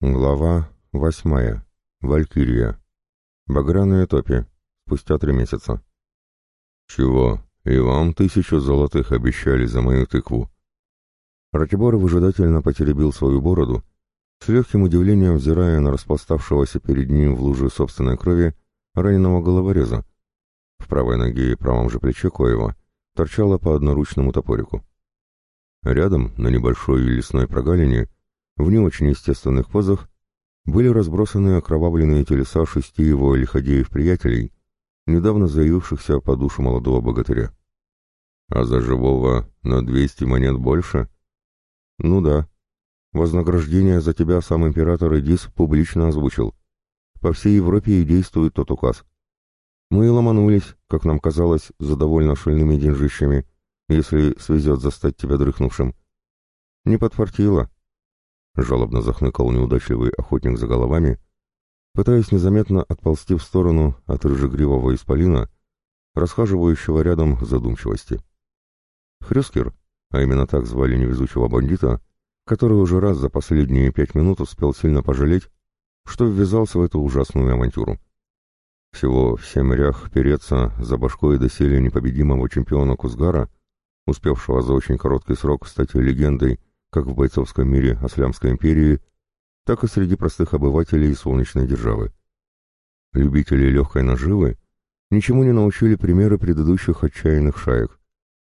Глава восьмая. Валькирия. Багряные топи. Спустя три месяца. «Чего? И вам тысячу золотых обещали за мою тыкву?» Ратибор выжидательно потеребил свою бороду, с легким удивлением взирая на распластавшегося перед ним в луже собственной крови раненого головореза. В правой ноге и правом же плече Коева торчало по одноручному топорику. Рядом, на небольшой лесной прогалине, в не очень естественных позах были разбросаны окровавленные телеса шести его лиходеев-приятелей, недавно заявившихся по душу молодого богатыря. А за живого на двести монет больше? Ну да. Вознаграждение за тебя сам император Эдис публично озвучил. По всей Европе и действует тот указ. Мы и ломанулись, как нам казалось, за довольно шальными деньжищами, если свезет застать тебя дрыхнувшим. Не подфартило. Жалобно захныкал неудачливый охотник за головами, пытаясь незаметно отползти в сторону от рыжегривого исполина, расхаживающего рядом задумчивости. Хрюскер, а именно так звали невезучего бандита, который уже раз за последние пять минут успел сильно пожалеть, что ввязался в эту ужасную авантюру. Всего в семь рях переться за башкой доселе непобедимого чемпиона Кузгара, успевшего за очень короткий срок стать легендой как в бойцовском мире Аслямской империи, так и среди простых обывателей солнечной державы. Любители легкой наживы ничему не научили примеры предыдущих отчаянных шаек,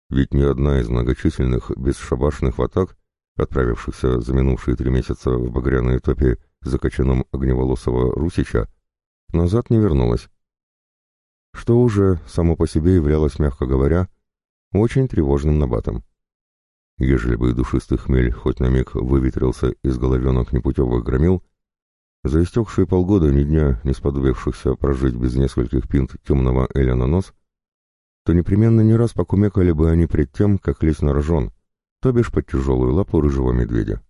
ведь ни одна из многочисленных бесшабашных атак, отправившихся за минувшие три месяца в багряные топи за кочаном огневолосого Русича, назад не вернулась. Что уже само по себе являлось, мягко говоря, очень тревожным набатом. Ежели бы душистый хмель хоть на миг выветрился из головенок непутевых громил, за истекшие полгода ни дня не сподобившихся прожить без нескольких пинт темного эля на нос, то непременно не раз покумекали бы они пред тем, как лезть на рожон, то бишь под тяжелую лапу рыжего медведя.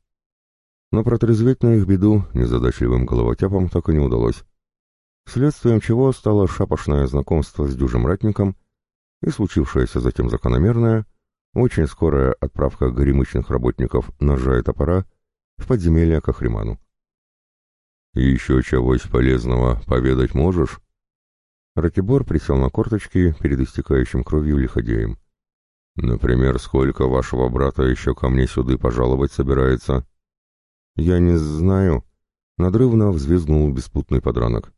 Но протрезветь на их беду незадачливым головотяпам так и не удалось. Следствием чего стало шапошное знакомство с дюжим ратником и случившееся затем закономерное — очень скорая отправка горемычных работников ножа и топора в подземелье к Ахриману. «Еще чегось полезного поведать можешь?» Ратибор присел на корточки перед истекающим кровью лиходеем. «Например, сколько вашего брата еще ко мне сюда пожаловать собирается?» «Я не знаю», — надрывно взвизгнул беспутный подранок.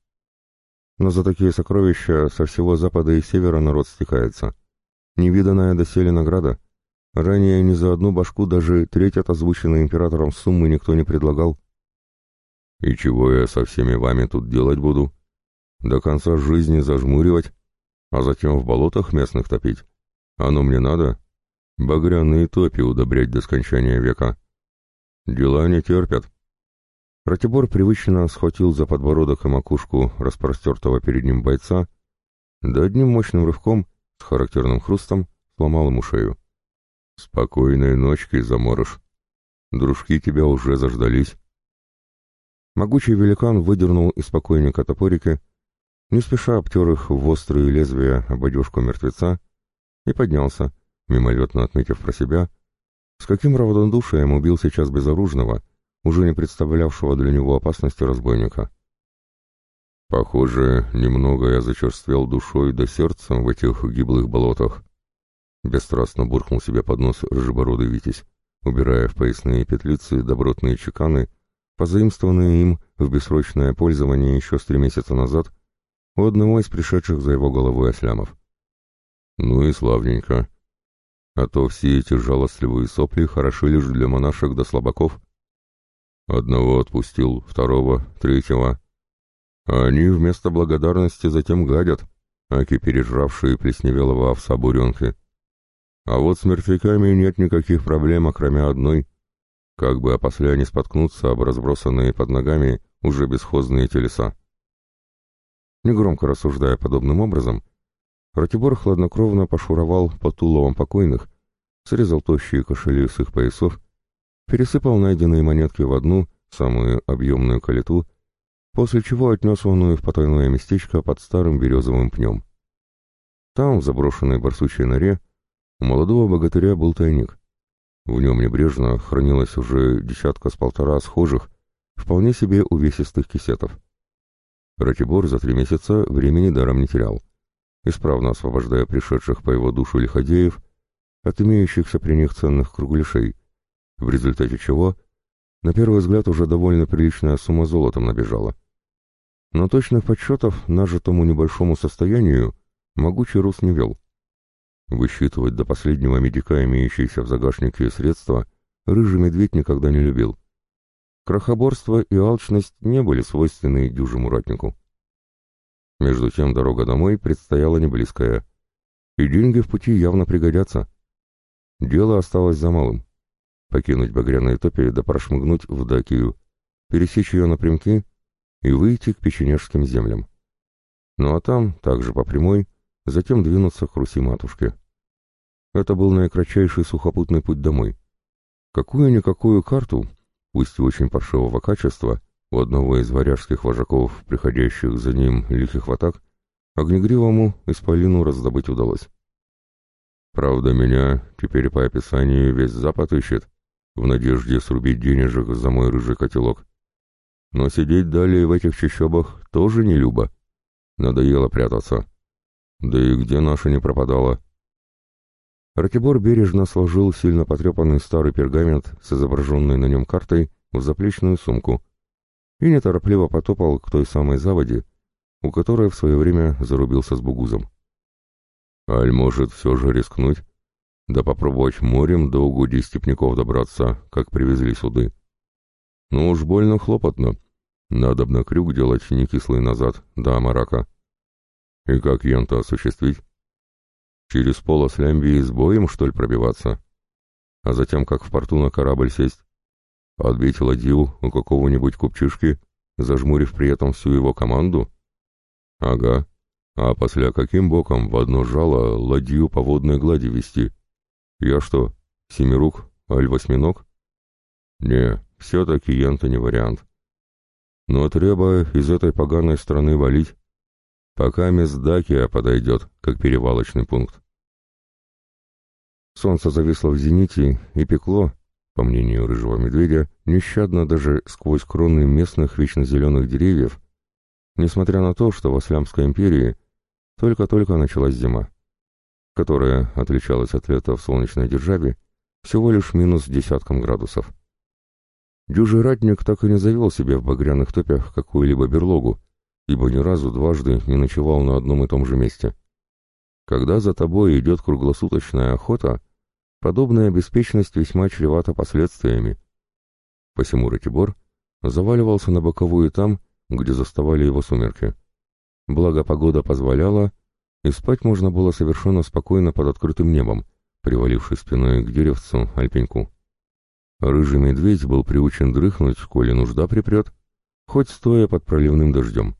«Но за такие сокровища со всего запада и севера народ стекается. Невиданная доселе награда. Ранее ни за одну башку даже треть от озвученной императором суммы никто не предлагал. «И чего я со всеми вами тут делать буду? До конца жизни зажмуривать, а затем в болотах местных топить? Оно мне надо? Багряные топи удобрять до скончания века. Дела не терпят». Ратибор привычно схватил за подбородок и макушку распростертого перед ним бойца, да одним мощным рывком, с характерным хрустом, сломал ему шею. «Спокойной ночки, заморыш. Дружки тебя уже заждались». Могучий великан выдернул из покойника топорики, не спеша обтер их в острые лезвия об одежку мертвеца и поднялся, мимолетно отметив про себя, с каким равнодушием убил сейчас безоружного, уже не представлявшего для него опасности разбойника. «Похоже, немного я зачерствел душой до сердца в этих гиблых болотах», Бесстрастно буркнул себе под нос рыжебородый Витязь, убирая в поясные петлицы добротные чеканы, позаимствованные им в бессрочное пользование еще с три месяца назад у одного из пришедших за его головой ослямов. Ну и славненько. А то все эти жалостливые сопли хороши лишь для монашек да слабаков. Одного отпустил, второго, третьего. А они вместо благодарности затем гадят, аки пережравшие плесневелого овса буренки. А вот с мертвяками нет никаких проблем, кроме одной. Как бы опосля не споткнуться об разбросанные под ногами уже бесхозные телеса. Негромко рассуждая подобным образом, Ратибор хладнокровно пошуровал по туловам покойных, срезал тощие кошели с их поясов, пересыпал найденные монетки в одну, самую объемную калиту, после чего отнес оную в потайное местечко под старым березовым пнем. Там, в заброшенной барсучьей норе, у молодого богатыря был тайник. В нем небрежно хранилось уже десятка с полтора схожих, вполне себе увесистых кисетов. Ратибор за три месяца времени даром не терял, исправно освобождая пришедших по его душу лиходеев от имеющихся при них ценных кругляшей, в результате чего, на первый взгляд, уже довольно приличная сумма золотом набежала. Но точных подсчетов нажитому небольшому состоянию могучий Рус не вел. Высчитывать до последнего медика имеющиеся в загашнике средства рыжий медведь никогда не любил. Крохоборство и алчность не были свойственны дюжему ратнику. Между тем дорога домой предстояла неблизкая, и деньги в пути явно пригодятся. Дело осталось за малым. Покинуть багряные топи да прошмыгнуть в Дакию, пересечь ее напрямки и выйти к печенежским землям. Ну а там, также по прямой, затем двинуться к Руси-матушке. Это был наикратчайший сухопутный путь домой. Какую-никакую карту пусть и очень паршивого качества, у одного из варяжских вожаков, приходящих за ним лихих атак, Огнегривому исполину раздобыть удалось. Правда, меня теперь по описанию весь Запад ищет, в надежде срубить денежек за мой рыжий котелок. Но сидеть далее в этих чащобах тоже не любо. Надоело прятаться. Да и где наша не пропадала? Ратибор бережно сложил сильно потрепанный старый пергамент с изображенной на нем картой в заплечную сумку и неторопливо потопал к той самой заводе, у которой в свое время зарубился с бугузом. Аль может все же рискнуть, да попробовать морем до угодий степняков добраться, как привезли суды. Ну уж больно хлопотно. Надобно крюк делать не кислый назад, да марака. И как янта осуществить? Через полос Лямбии с боем, что ли, пробиваться? А затем, как в порту на корабль сесть? Отбить ладью у какого-нибудь купчишки, зажмурив при этом всю его команду? Ага. А после каким боком в одно жало ладью по водной глади вести? Я что, семирук, аль восьминог? Не, все-таки янта не вариант. Но треба из этой поганой страны валить пока Месдакия подойдет, как перевалочный пункт. Солнце зависло в зените и пекло, по мнению рыжего медведя, нещадно даже сквозь кроны местных вечно зеленых деревьев, несмотря на то, что в Аслямской империи только-только началась зима, которая отличалась от лета в солнечной державе всего лишь минус десятком градусов. Дюжий так и не завел себе в багряных топях какую-либо берлогу, ибо ни разу дважды не ночевал на одном и том же месте. Когда за тобой идет круглосуточная охота, подобная беспечность весьма чревата последствиями. Посему Ратибор заваливался на боковую там, где заставали его сумерки. Благо погода позволяла, и спать можно было совершенно спокойно под открытым небом, привалившись спиной к деревцу альпеньку. Рыжий медведь был приучен дрыхнуть, коли нужда припрет, хоть стоя под проливным дождем.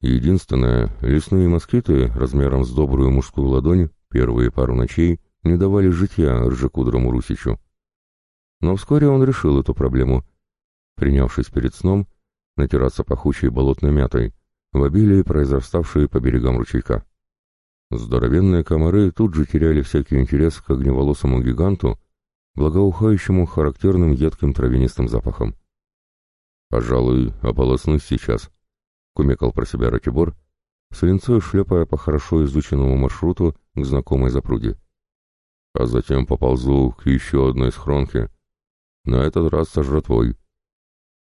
Единственное, лесные москиты размером с добрую мужскую ладонь первые пару ночей не давали житья ржекудрому Русичу. Но вскоре он решил эту проблему, принявшись перед сном натираться пахучей болотной мятой, в обилии произраставшей по берегам ручейка. Здоровенные комары тут же теряли всякий интерес к огневолосому гиганту, благоухающему характерным едким травянистым запахом. «Пожалуй, ополоснусь сейчас», — кумекал про себя Ратибор, с линцой шлепая по хорошо изученному маршруту к знакомой запруде. А затем поползу к еще одной схронке, на этот раз со жратвой.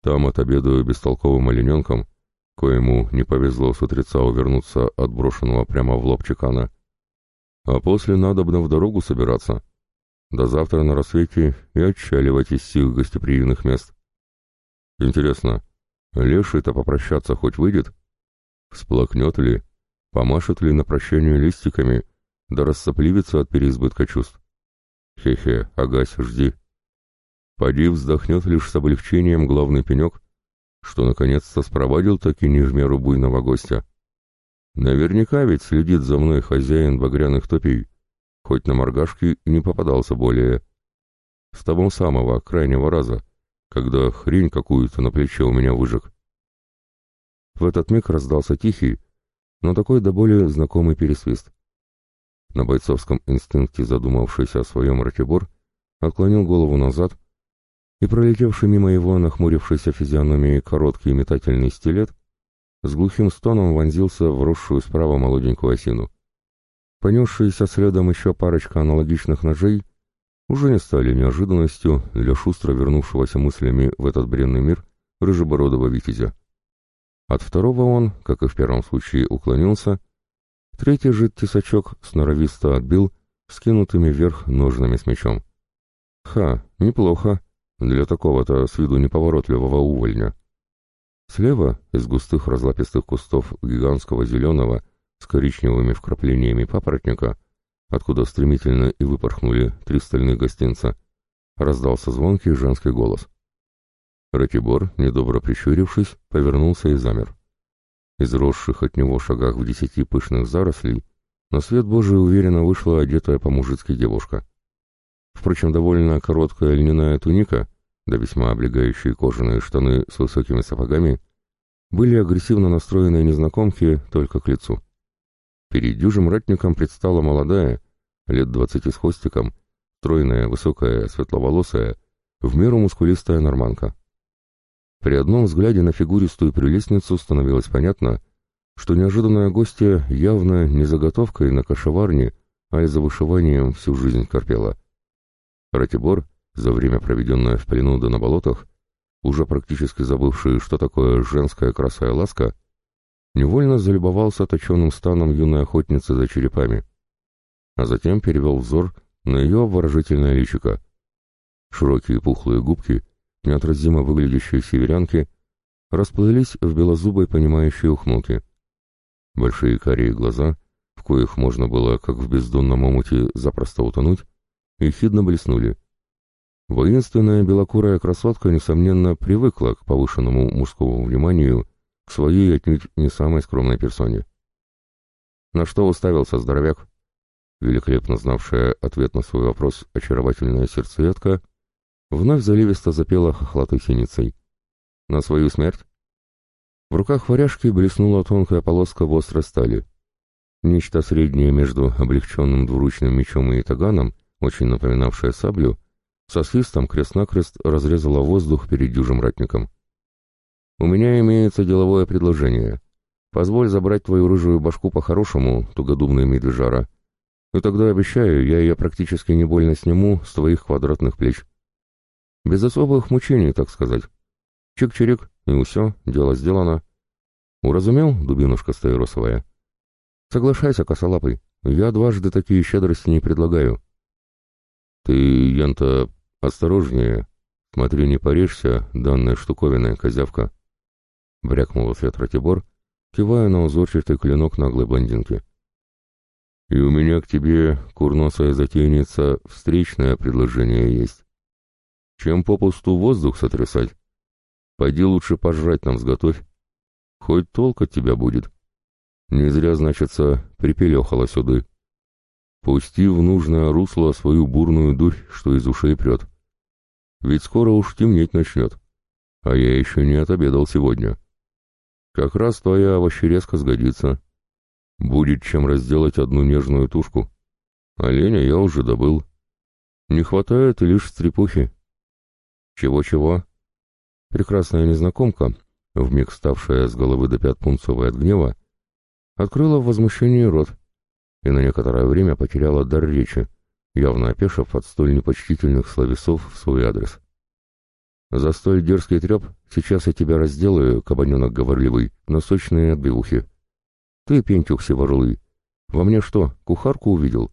Там отобедаю бестолковым олененком, коему не повезло с утреца увернуться от брошенного прямо в лоб чекана. А после надобно в дорогу собираться. До завтра на рассвете и отчаливать из сих гостеприимных мест. Интересно, Леший-то попрощаться хоть выйдет? Всплакнет ли? Помашет ли на прощание листиками? Да рассопливится от переизбытка чувств? Хе-хе, агась, жди. Поди вздохнет лишь с облегчением главный пенек, что наконец-то спровадил таки не в меру буйного гостя. Наверняка ведь следит за мной хозяин багряных топей, хоть на моргашке и не попадался более. С того самого, крайнего раза — когда хрень какую-то на плече у меня выжег. В этот миг раздался тихий, но такой до боли знакомый пересвист. На бойцовском инстинкте задумавшийся о своем Ратибор отклонил голову назад и пролетевший мимо его нахмурившейся физиономией короткий метательный стилет с глухим стоном вонзился в росшую справа молоденькую осину. Понесшиеся следом еще парочка аналогичных ножей уже не стали неожиданностью для шустро вернувшегося мыслями в этот бренный мир рыжебородого витязя. От второго он, как и в первом случае, уклонился, третий же тесачок сноровисто отбил скинутыми вверх ножными с мечом. Ха, неплохо, для такого-то с виду неповоротливого увольня. Слева, из густых разлапистых кустов гигантского зеленого с коричневыми вкраплениями папоротника, откуда стремительно и выпорхнули три стальных гостинца, раздался звонкий женский голос. Ратибор, недобро прищурившись, повернулся и замер. Из росших от него шагах в десяти пышных зарослей на свет Божий уверенно вышла одетая по-мужицки девушка. Впрочем, довольно короткая льняная туника, да весьма облегающие кожаные штаны с высокими сапогами, были агрессивно настроенные незнакомки только к лицу. Перед дюжим ратником предстала молодая, лет двадцати с хвостиком, стройная, высокая, светловолосая, в меру мускулистая норманка. При одном взгляде на фигуристую прелестницу становилось понятно, что неожиданная гостья явно не заготовкой на кошеварне, а и за вышиванием всю жизнь корпела. Ратибор, за время, проведенное в плену да на болотах, уже практически забывший, что такое женская краса и ласка, невольно залюбовался точенным станом юной охотницы за черепами, а затем перевел взор на ее обворожительное личико. Широкие пухлые губки, неотразимо выглядящие северянки, расплылись в белозубой понимающей ухмылке. Большие карие глаза, в коих можно было, как в бездонном омуте, запросто утонуть, ехидно блеснули. Воинственная белокурая красотка, несомненно, привыкла к повышенному мужскому вниманию к своей отнюдь не самой скромной персоне. На что уставился здоровяк? Великолепно знавшая ответ на свой вопрос очаровательная сердцеедка вновь заливисто запела хохлатой синицей. На свою смерть? В руках варяжки блеснула тонкая полоска в острой стали. Нечто среднее между облегченным двуручным мечом и таганом, очень напоминавшее саблю, со свистом крест-накрест разрезала воздух перед дюжим ратником. «У меня имеется деловое предложение. Позволь забрать твою рыжую башку по-хорошему, тугодумный медвежара. И тогда, обещаю, я ее практически не больно сниму с твоих квадратных плеч. Без особых мучений, так сказать. Чик-чирик, и все, дело сделано. Уразумел, дубинушка стаиросовая? Соглашайся, косолапый, я дважды такие щедрости не предлагаю». «Ты, Янта, осторожнее. Смотри, не порежься, данная штуковина, козявка». Брякнул ответ Ратибор, кивая на узорчатый клинок наглой блондинки. «И у меня к тебе, курносая затейница, встречное предложение есть. Чем попусту воздух сотрясать? Пойди лучше пожрать нам сготовь. Хоть толк от тебя будет. Не зря, значится, припелехала сюда. Пусти в нужное русло свою бурную дурь, что из ушей прет. Ведь скоро уж темнеть начнет, а я еще не отобедал сегодня. Как раз твоя овощерезка сгодится. Будет чем разделать одну нежную тушку. Оленя я уже добыл. Не хватает лишь стрепухи. Чего-чего? Прекрасная незнакомка, вмиг ставшая с головы до пят пунцовой от гнева, открыла в возмущении рот — и на некоторое время потеряла дар речи, явно опешив от столь непочтительных словесов в свой адрес. «За столь дерзкий треп сейчас я тебя разделаю, кабаненок говорливый, на сочные отбивухи. Ты, пентюх севорулый, во мне что, кухарку увидел?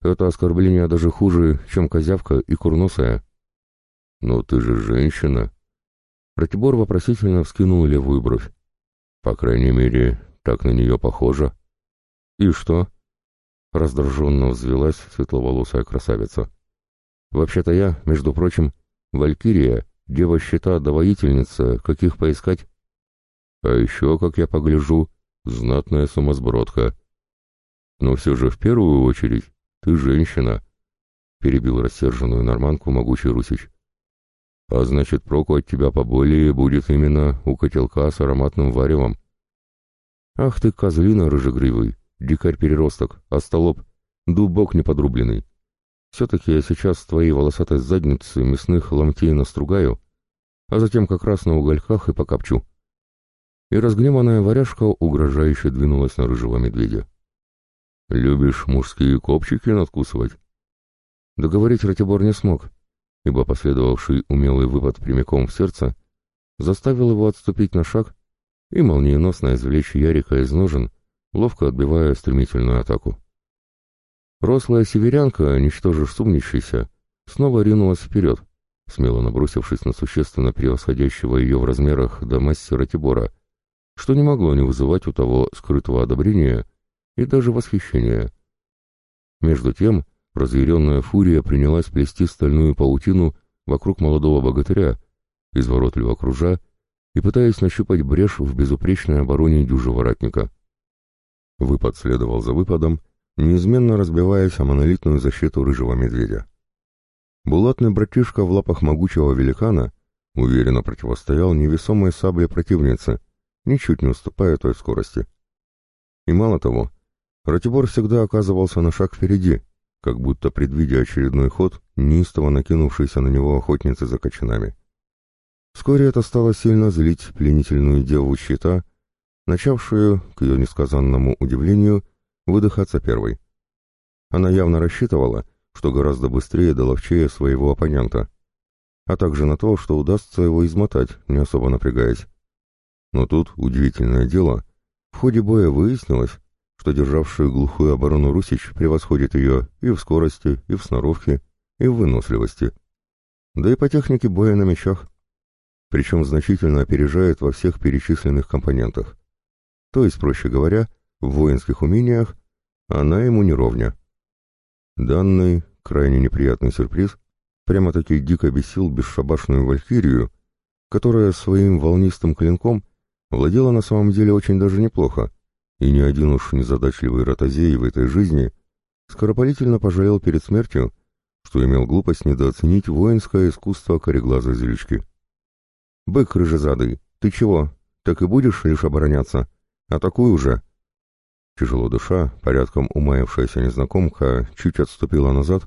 Это оскорбление даже хуже, чем козявка и курносая». «Но ты же женщина!» Ратибор вопросительно вскинул левую бровь. «По крайней мере, так на нее похоже». «И что?» Раздраженно взвелась светловолосая красавица. «Вообще-то я, между прочим, Валькирия, дева-щита да воительница, каких поискать?» «А еще, как я погляжу, знатная сумасбродка». «Но все же в первую очередь ты женщина», — перебил рассерженную норманку могучий Русич. «А значит, проку от тебя поболее будет именно у котелка с ароматным варевом». «Ах ты, козлина рыжегривый!» дикарь-переросток, остолоп, дубок неподрубленный. Все-таки я сейчас с твоей волосатой задницы мясных ломтей настругаю, а затем как раз на угольках и покопчу. И разгневанная варяжка угрожающе двинулась на рыжего медведя. «Любишь мужские копчики надкусывать?» Договорить Ратибор не смог, ибо последовавший умелый выпад прямиком в сердце заставил его отступить на шаг и молниеносно извлечь Ярика из ножен, ловко отбивая стремительную атаку. Рослая северянка, ничтоже сумнящаяся, снова ринулась вперед, смело набросившись на существенно превосходящего ее в размерах до мастера Тибора, что не могло не вызывать у того скрытого одобрения и даже восхищения. Между тем, разъяренная фурия принялась плести стальную паутину вокруг молодого богатыря, изворотливо кружа и пытаясь нащупать брешь в безупречной обороне дюжего ратника. Выпад следовал за выпадом, неизменно разбиваясь о монолитную защиту рыжего медведя. Булатный братишка в лапах могучего великана уверенно противостоял невесомой сабле противницы, ничуть не уступая той скорости. И мало того, Ратибор всегда оказывался на шаг впереди, как будто предвидя очередной ход, неистово накинувшейся на него охотницы за кочанами. Вскоре это стало сильно злить пленительную деву щита, начавшую, к ее несказанному удивлению, выдыхаться первой. Она явно рассчитывала, что гораздо быстрее да ловчее своего оппонента, а также на то, что удастся его измотать, не особо напрягаясь. Но тут, удивительное дело, в ходе боя выяснилось, что державший глухую оборону Русич превосходит ее и в скорости, и в сноровке, и в выносливости, да и по технике боя на мечах причем значительно опережает во всех перечисленных компонентах. То есть, проще говоря, в воинских умениях она ему не ровня. Данный, крайне неприятный сюрприз, прямо-таки дико бесил бесшабашную валькирию, которая своим волнистым клинком владела на самом деле очень даже неплохо, и ни один уж незадачливый ротозей в этой жизни скоропалительно пожалел перед смертью, что имел глупость недооценить воинское искусство кореглазой зелечки. «Бык рыжезадый, ты чего? Так и будешь лишь обороняться? Атакуй уже!» Тяжело дыша, порядком умаявшаяся незнакомка чуть отступила назад,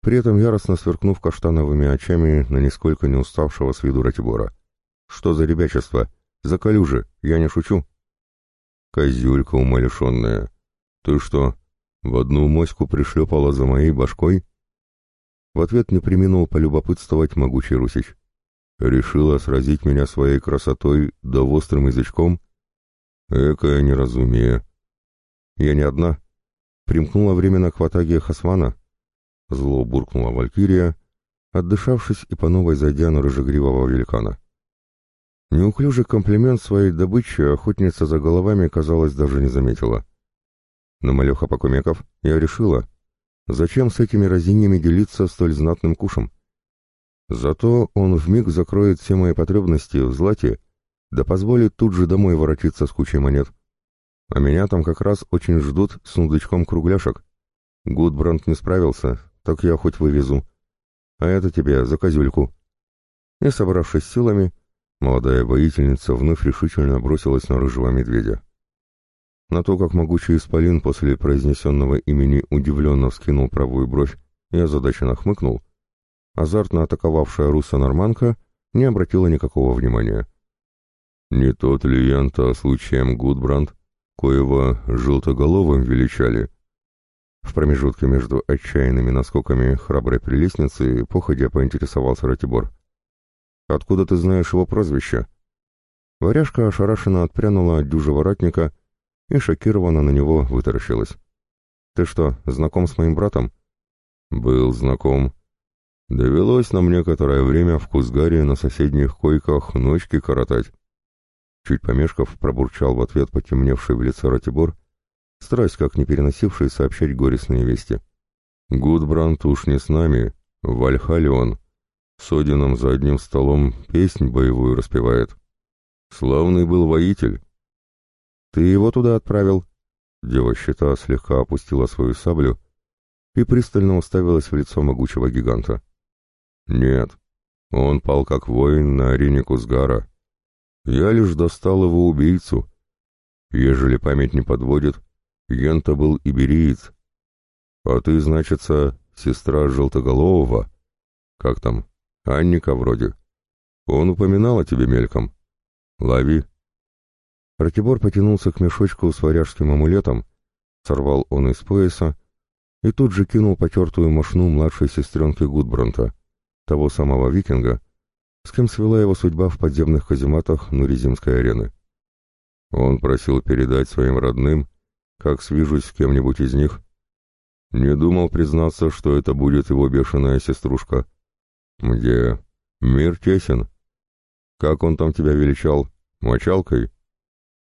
при этом яростно сверкнув каштановыми очами на нисколько не уставшего с виду Ратибора. «Что за ребячество? Заколю же, я не шучу!» «Козюлька умалишенная! Ты что, в одну моську пришлепала за моей башкой?» В ответ не приминул полюбопытствовать могучий Русич. Решила сразить меня своей красотой да острым язычком? Экое неразумие. Я не одна. Примкнула временно к ватаге Хасвана. Зло буркнула Валькирия, отдышавшись и по новой зайдя на рыжегривого великана. Неуклюжий комплимент своей добычи охотница за головами, казалось, даже не заметила. Но малеха Покумеков я решила, зачем с этими разиньями делиться столь знатным кушем? Зато он вмиг закроет все мои потребности в злате, да позволит тут же домой воротиться с кучей монет. А меня там как раз очень ждут с сундучком кругляшек. Гудбранд не справился, так я хоть вывезу. А это тебе за козюльку. И, собравшись силами, молодая воительница вновь решительно бросилась на рыжего медведя. На то, как могучий исполин после произнесенного имени удивленно вскинул правую бровь и озадаченно хмыкнул, азартно атаковавшая руса норманка не обратила никакого внимания. «Не тот ли Янта случаем Гудбранд, коего желтоголовым величали?» В промежутке между отчаянными наскоками храброй прелестницы походя поинтересовался Ратибор. «Откуда ты знаешь его прозвище?» Варяжка ошарашенно отпрянула от дюжего ратника и шокированно на него вытаращилась. «Ты что, знаком с моим братом?» «Был знаком», Довелось нам некоторое время в Кузгаре на соседних койках ночки коротать. Чуть помешков пробурчал в ответ потемневший в лице Ратибор, страсть как не переносивший сообщать горестные вести. Гудбранд уж не с нами, в Вальхале он. С Одином за одним столом песнь боевую распевает. Славный был воитель. Ты его туда отправил? Дева щита слегка опустила свою саблю и пристально уставилась в лицо могучего гиганта. Нет, он пал как воин на арене Кузгара. Я лишь достал его убийцу. Ежели память не подводит, Ента был ибериец. А ты, значится, сестра Желтоголового. Как там? Анника вроде. Он упоминал о тебе мельком. Лови. Ратибор потянулся к мешочку с варяжским амулетом, сорвал он из пояса и тут же кинул потертую мошну младшей сестренки Гудбранта, того самого викинга, с кем свела его судьба в подземных казематах Нуризимской арены. Он просил передать своим родным, как свяжусь с кем-нибудь из них. Не думал признаться, что это будет его бешеная сеструшка. Где? Мир тесен. Как он там тебя величал? Мочалкой?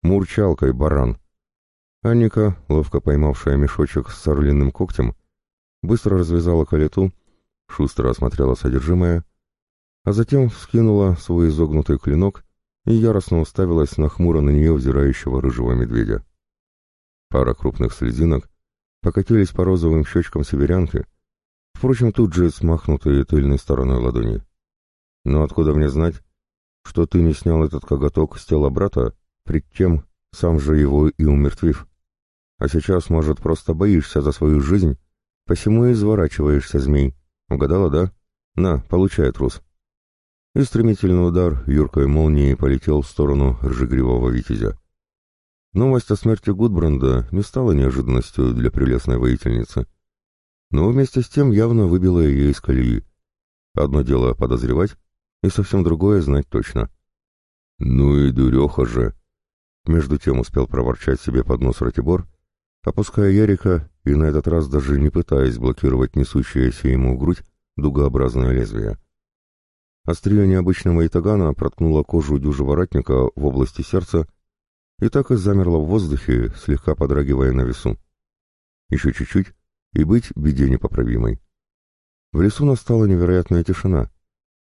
Мурчалкой, баран. Анника, ловко поймавшая мешочек с орлиным когтем, быстро развязала калиту, шустро осмотрела содержимое, а затем вскинула свой изогнутый клинок и яростно уставилась на хмуро на нее взирающего рыжего медведя. Пара крупных слезинок покатились по розовым щечкам северянки, впрочем, тут же смахнутые тыльной стороной ладони. Но откуда мне знать, что ты не снял этот коготок с тела брата, пред тем, сам же его и умертвив? А сейчас, может, просто боишься за свою жизнь, посему и изворачиваешься, змей. Угадала, да? На, получай, трус. И стремительный удар юркой молнии полетел в сторону ржегривого витязя. Новость о смерти Гудбранда не стала неожиданностью для прелестной воительницы, но вместе с тем явно выбила ее из колеи. Одно дело подозревать, и совсем другое знать точно. «Ну и дуреха же!» Между тем успел проворчать себе под нос Ратибор, опуская Ярика и на этот раз даже не пытаясь блокировать несущееся ему в грудь дугообразное лезвие. Острие необычного итагана проткнуло кожу дюжеворотника в области сердца и так и замерло в воздухе, слегка подрагивая на весу. Еще чуть-чуть, и быть беде непоправимой. В лесу настала невероятная тишина.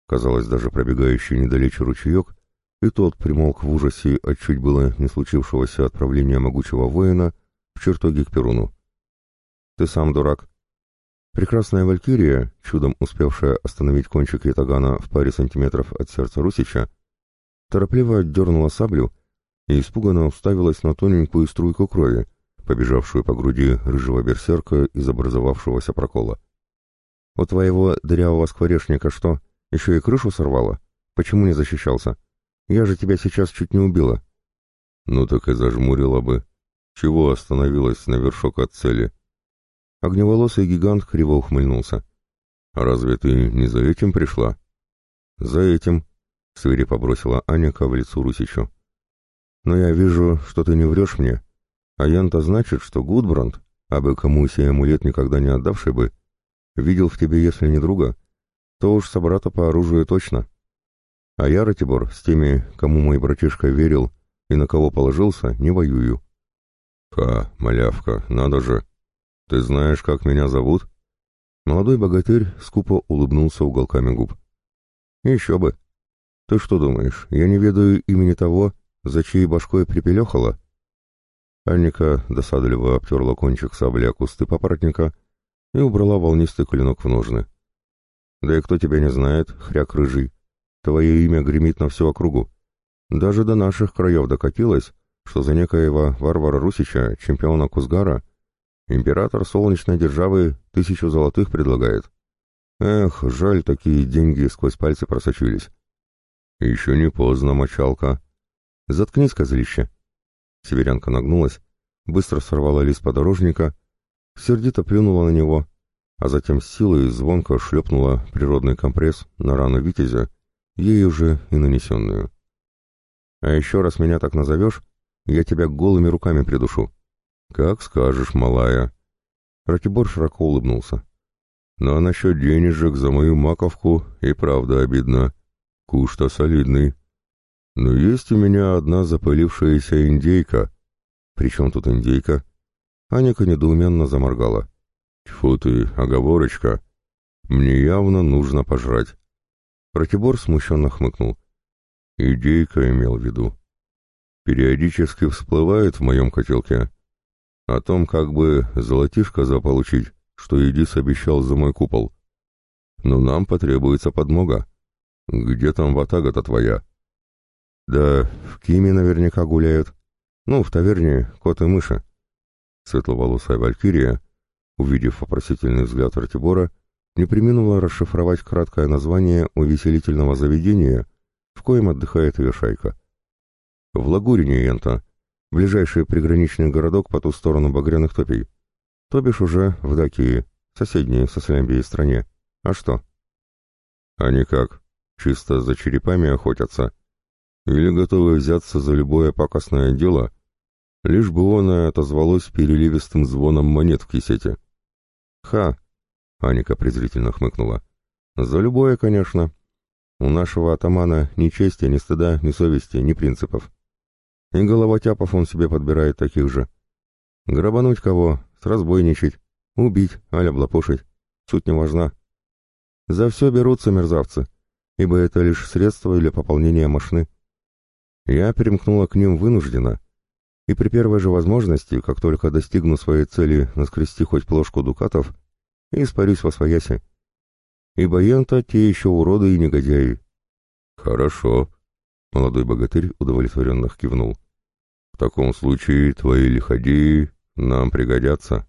Казалось, даже пробегающий недалече ручеек, и тот примолк в ужасе от чуть было не случившегося отправления могучего воина в чертоги к Перуну. «Ты сам дурак». Прекрасная Валькирия, чудом успевшая остановить кончик ятагана в паре сантиметров от сердца Русича, торопливо отдернула саблю и испуганно уставилась на тоненькую струйку крови, побежавшую по груди рыжего берсерка из образовавшегося прокола. «У твоего дырявого скворечника что, еще и крышу сорвало? Почему не защищался? Я же тебя сейчас чуть не убила». «Ну так и зажмурила бы. Чего остановилась на вершок от цели?» Огневолосый гигант криво ухмыльнулся. «А разве ты не за этим пришла?» «За этим», — свирепо бросила Аника в лицо Русичу. «Но я вижу, что ты не врешь мне, а ян-то значит, что Гудбранд, абы кому сей амулет никогда не отдавший бы, видел в тебе, если не друга, то уж собрата по оружию точно. А я, Ратибор, с теми, кому мой братишка верил и на кого положился, не воюю». «Ха, малявка, надо же!» «Ты знаешь, как меня зовут?» Молодой богатырь скупо улыбнулся уголками губ. «Еще бы! Ты что думаешь, я не ведаю имени того, за чьей башкой припелехала?» Анника досадливо обтерла кончик сабли о кусты папоротника и убрала волнистый клинок в ножны. «Да и кто тебя не знает, хряк рыжий? Твое имя гремит на всю округу. Даже до наших краев докатилось, что за некоего Варвара Русича, чемпиона Кузгара, Император солнечной державы тысячу золотых предлагает. Эх, жаль, такие деньги сквозь пальцы просочились. Еще не поздно, мочалка. Заткнись, козлище. Северянка нагнулась, быстро сорвала лист подорожника, сердито плюнула на него, а затем с силой звонко шлепнула природный компресс на рану Витязя, ей уже и нанесенную. А еще раз меня так назовешь, я тебя голыми руками придушу. «Как скажешь, малая». Ратибор широко улыбнулся. «Ну а насчет денежек за мою маковку и правда обидно. Куш-то солидный. Но есть у меня одна запылившаяся индейка». «При тут индейка?» Аника недоуменно заморгала. «Тьфу ты, оговорочка. Мне явно нужно пожрать». Ратибор смущенно хмыкнул. «Идейка имел в виду. Периодически всплывает в моем котелке». О том, как бы золотишко заполучить, что Едис обещал за мой купол. Но нам потребуется подмога. Где там ватага-то твоя? Да, в Киме наверняка гуляют. Ну, в таверне кот и мыши. Светловолосая валькирия увидев вопросительный взгляд Ратибора, не приминула расшифровать краткое название увеселительного заведения, в коем отдыхает ее шайка. В Лагурине Ента, ближайший приграничный городок по ту сторону багряных топий, то бишь уже в Дакии, соседней со Слямбией стране. А что? Они как, чисто за черепами охотятся? Или готовы взяться за любое пакостное дело, лишь бы оно отозвалось переливистым звоном монет в кисете? Ха! Аника презрительно хмыкнула. «За любое, конечно. У нашего атамана ни чести, ни стыда, ни совести, ни принципов. И головотяпов он себе подбирает таких же. Грабануть кого, сразбойничать, убить, аля облапошить. Суть не важна. За все берутся мерзавцы, ибо это лишь средство для пополнения машины. Я перемкнула к ним вынужденно, и при первой же возможности, как только достигну своей цели наскрести хоть плошку дукатов, и испарюсь во свояси. Ибо ента те еще уроды и негодяи. Хорошо, молодой богатырь удовлетворенно кивнул. В таком случае твои лиходеи нам пригодятся.